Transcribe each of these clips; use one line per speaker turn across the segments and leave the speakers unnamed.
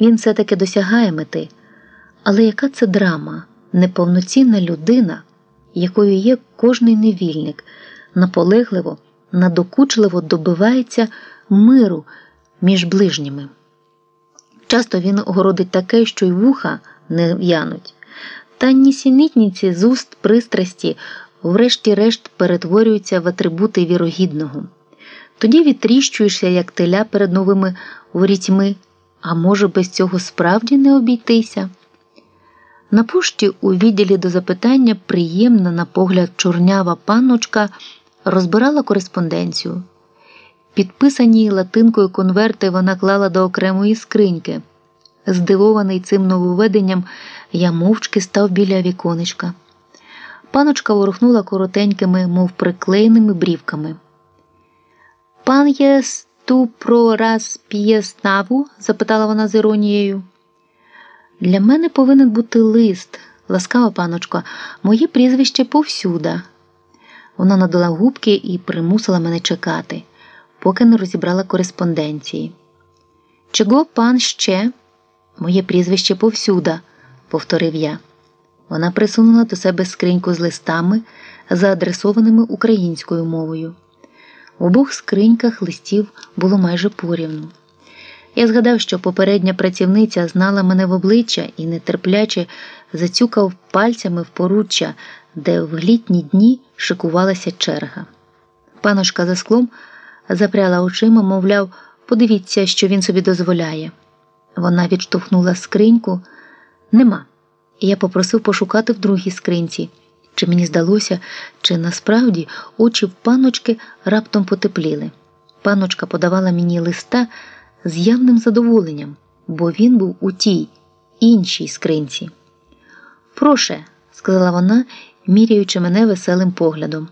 Він все-таки досягає мети. Але яка це драма, неповноцінна людина, якою є кожний невільник, наполегливо, надокучливо добивається миру між ближніми. Часто він городить таке, що й вуха не в'януть, та нісенітниці з уст пристрасті, врешті-решт, перетворюються в атрибути вірогідного. Тоді відтріщуєшся, як теля перед новими ворітьми, а може, без цього справді не обійтися. На пошті у відділі до запитання приємна, на погляд, чорнява панночка розбирала кореспонденцію. Підписані латинкою конверти вона клала до окремої скриньки. Здивований цим нововведенням, я мовчки став біля віконечка. Паночка ворухнула коротенькими, мов приклеєними брівками. Пан є ту про раз п'є снаву? запитала вона з іронією. Для мене повинен бути лист, ласкава паночка, моє прізвище повсюда. Вона надала губки і примусила мене чекати, поки не розібрала кореспонденції. Чого пан ще? Моє прізвище повсюда, повторив я. Вона присунула до себе скриньку з листами, заадресованими українською мовою. В обох скриньках листів було майже порівну. Я згадав, що попередня працівниця знала мене в обличчя і нетерпляче зацюкав пальцями в поруччя, де в літні дні шикувалася черга. Паночка за склом запряла очима, мовляв, подивіться, що він собі дозволяє. Вона відштовхнула скриньку. Нема. Я попросив пошукати в другій скринці. Чи мені здалося, чи насправді очі в паночки раптом потепліли. Паночка подавала мені листа з явним задоволенням, бо він був у тій іншій скринці. Проше, сказала вона, міряючи мене веселим поглядом.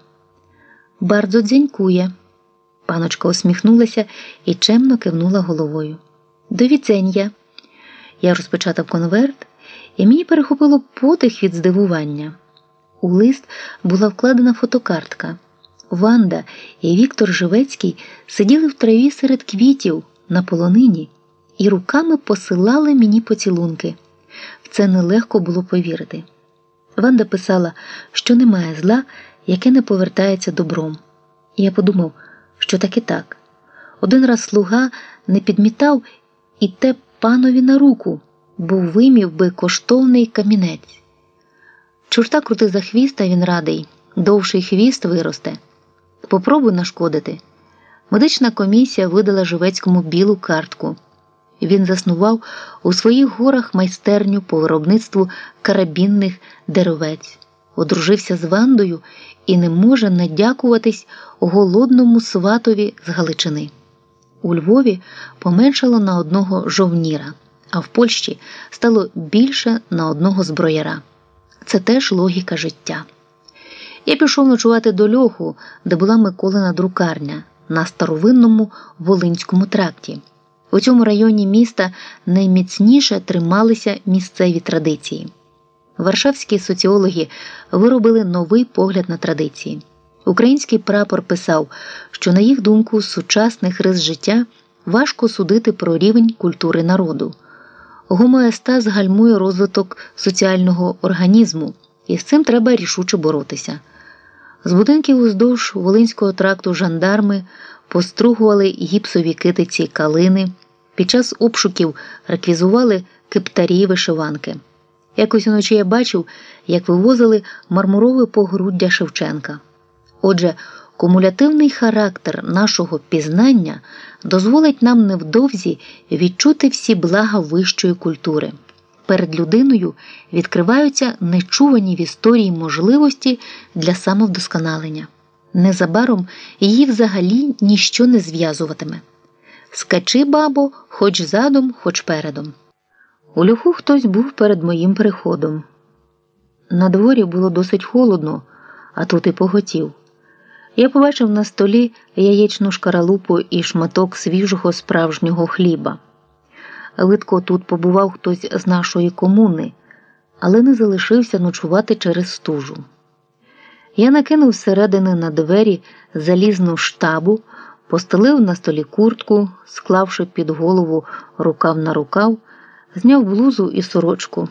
Бардзо дзенькує. Паночка усміхнулася і чемно кивнула головою. До віценья. Я розпечатав конверт, і мені перехопило потих від здивування. У лист була вкладена фотокартка. Ванда і Віктор Живецький сиділи в траві серед квітів на полонині і руками посилали мені поцілунки. В це нелегко було повірити. Ванда писала, що немає зла, яке не повертається добром. І я подумав, що так і так. Один раз слуга не підмітав і те панові на руку, бо вимів би коштовний камінець. Чорта крути за хвіст, а він радий, довший хвіст виросте. Попробуй нашкодити. Медична комісія видала Живецькому білу картку. Він заснував у своїх горах майстерню по виробництву карабінних деревець, одружився з Вандою і не може надякуватись голодному сватові з Галичини. У Львові поменшало на одного жовніра, а в Польщі стало більше на одного зброяра. Це теж логіка життя. Я пішов ночувати до льоху, де була Миколина друкарня на старовинному Волинському тракті. У цьому районі міста найміцніше трималися місцеві традиції. Варшавські соціологи виробили новий погляд на традиції. Український прапор писав, що, на їх думку, з сучасних життя важко судити про рівень культури народу. Гомоестаз гальмує розвиток соціального організму, і з цим треба рішуче боротися. З будинків уздовж Волинського тракту жандарми постругували гіпсові китиці калини, під час обшуків реквізували кептарі вишиванки. Якось уночі я бачив, як вивозили мармурове погруддя Шевченка. Отже, кумулятивний характер нашого пізнання дозволить нам невдовзі відчути всі блага вищої культури. Перед людиною відкриваються нечувані в історії можливості для самовдосконалення. Незабаром її взагалі ніщо не зв'язуватиме. Скачи, бабо, хоч задом, хоч передом. У люху хтось був перед моїм приходом. На дворі було досить холодно, а тут і поготів. Я побачив на столі яєчну шкаралупу і шматок свіжого справжнього хліба. Видко тут побував хтось з нашої комуни, але не залишився ночувати через стужу. Я накинув зсередини на двері залізну штабу, постелив на столі куртку, склавши під голову рукав на рукав, зняв блузу і сорочку,